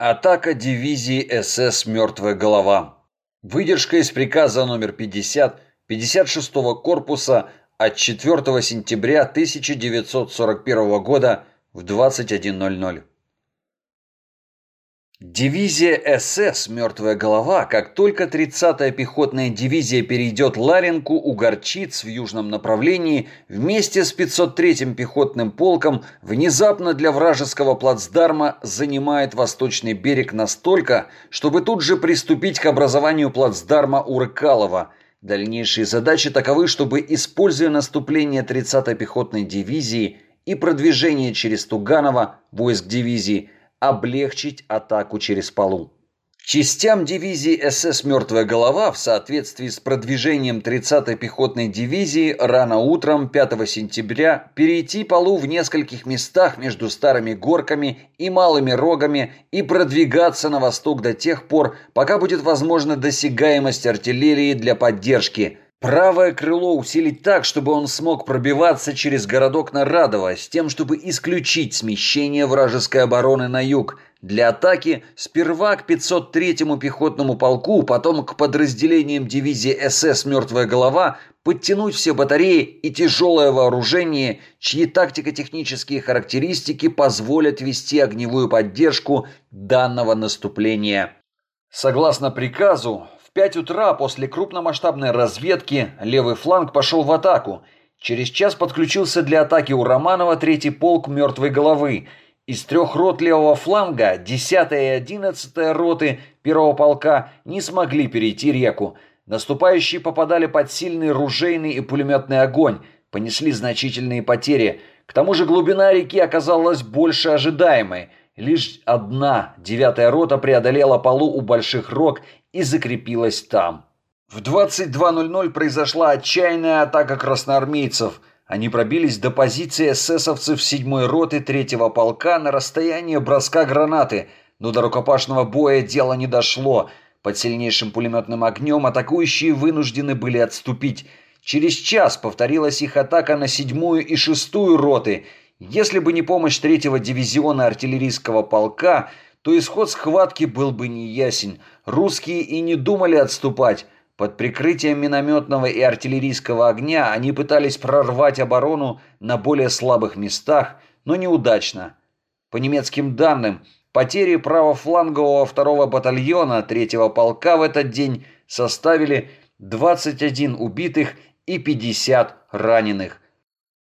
Атака дивизии СС «Мертвая голова». Выдержка из приказа номер 50 56-го корпуса от 4 сентября 1941 года в 21.00. Дивизия СС «Мертвая голова», как только 30-я пехотная дивизия перейдет Ларинку у Горчиц в южном направлении, вместе с 503-м пехотным полком внезапно для вражеского плацдарма занимает восточный берег настолько, чтобы тут же приступить к образованию плацдарма у Рыкалова. Дальнейшие задачи таковы, чтобы, используя наступление 30-й пехотной дивизии и продвижение через Туганово войск дивизии, облегчить атаку через полу. Частям дивизии СС «Мертвая голова» в соответствии с продвижением 30-й пехотной дивизии рано утром 5 сентября перейти полу в нескольких местах между Старыми Горками и Малыми Рогами и продвигаться на восток до тех пор, пока будет возможна досягаемость артиллерии для поддержки – Правое крыло усилить так, чтобы он смог пробиваться через городок Нарадово, с тем, чтобы исключить смещение вражеской обороны на юг. Для атаки сперва к 503-му пехотному полку, потом к подразделениям дивизии СС «Мертвая голова» подтянуть все батареи и тяжелое вооружение, чьи тактико-технические характеристики позволят вести огневую поддержку данного наступления. Согласно приказу, 5 утра после крупномасштабной разведки левый фланг пошел в атаку. Через час подключился для атаки у Романова третий полк мертвой головы. Из трех рот левого фланга 10 и 11 роты первого полка не смогли перейти реку. Наступающие попадали под сильный ружейный и пулеметный огонь, понесли значительные потери. К тому же глубина реки оказалась больше ожидаемой. Лишь одна девятая рота преодолела полу у Больших Рог и закрепилась там. В 22.00 произошла отчаянная атака красноармейцев. Они пробились до позиции эсэсовцев 7-й роты 3-го полка на расстояние броска гранаты, но до рукопашного боя дело не дошло. Под сильнейшим пулеметным огнем атакующие вынуждены были отступить. Через час повторилась их атака на 7-ю и 6-ю роты. Если бы не помощь 3-го дивизиона артиллерийского полка – то исход схватки был бы неясен. Русские и не думали отступать. Под прикрытием минометного и артиллерийского огня они пытались прорвать оборону на более слабых местах, но неудачно. По немецким данным, потери правофлангового второго батальона третьего полка в этот день составили 21 убитых и 50 раненых.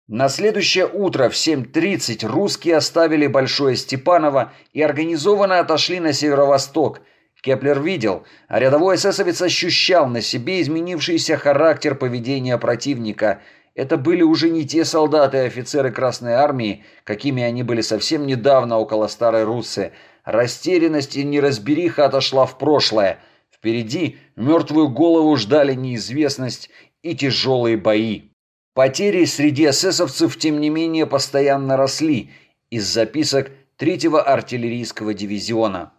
На следующее утро в 7.30 русские оставили Большое Степаново и организованно отошли на северо-восток. Кеплер видел, а рядовой эсэсовец ощущал на себе изменившийся характер поведения противника. Это были уже не те солдаты и офицеры Красной Армии, какими они были совсем недавно около Старой Руссы. Растерянность и неразбериха отошла в прошлое. Впереди мертвую голову ждали неизвестность и тяжелые бои. Потери среди эсэсовцев, тем не менее, постоянно росли из записок третьего артиллерийского дивизиона.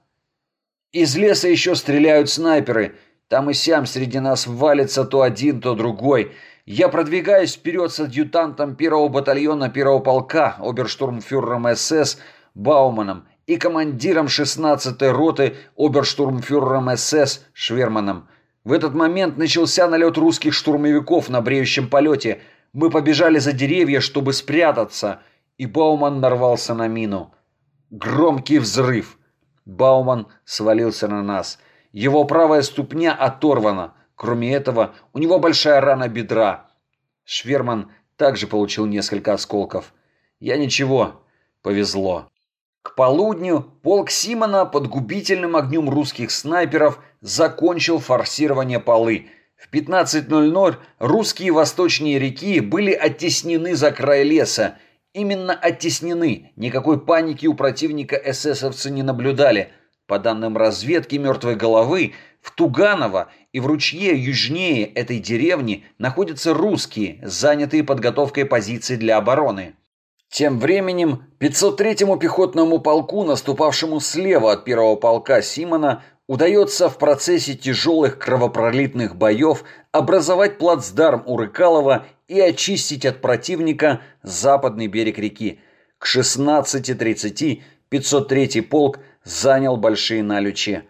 Из леса еще стреляют снайперы. Там и сям среди нас валится то один, то другой. Я продвигаюсь вперед с адъютантом первого батальона первого полка, оберштурмфюрером СС Бауманом и командиром 16-й роты, оберштурмфюрером СС Шверманом. В этот момент начался налет русских штурмовиков на бреющем полете – мы побежали за деревья, чтобы спрятаться, и Бауман нарвался на мину. Громкий взрыв. Бауман свалился на нас. Его правая ступня оторвана. Кроме этого, у него большая рана бедра. Шверман также получил несколько осколков. Я ничего, повезло. К полудню полк Симона под губительным огнем русских снайперов закончил форсирование полы – в 15.00 русские восточные реки были оттеснены за край леса. Именно оттеснены. Никакой паники у противника эсэсовцы не наблюдали. По данным разведки «Мертвой головы», в Туганово и в ручье южнее этой деревни находятся русские, занятые подготовкой позиций для обороны. Тем временем 503-му пехотному полку, наступавшему слева от первого полка Симона, удается в процессе тяжелых кровопролитных боев образовать плацдарм у Рыкалова и очистить от противника западный берег реки. К 16.30 503 полк занял Большие Налючи.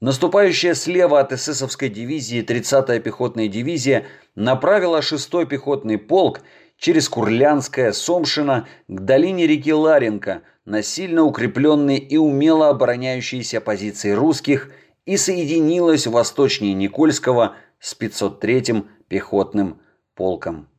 Наступающая слева от эсэсовской дивизии 30-я пехотная дивизия направила 6-й пехотный полк через Курлянское, Сомшино к долине реки Ларенко на сильно укрепленные и умело обороняющиеся позиции русских и соединилась восточнее Никольского с 503-м пехотным полком.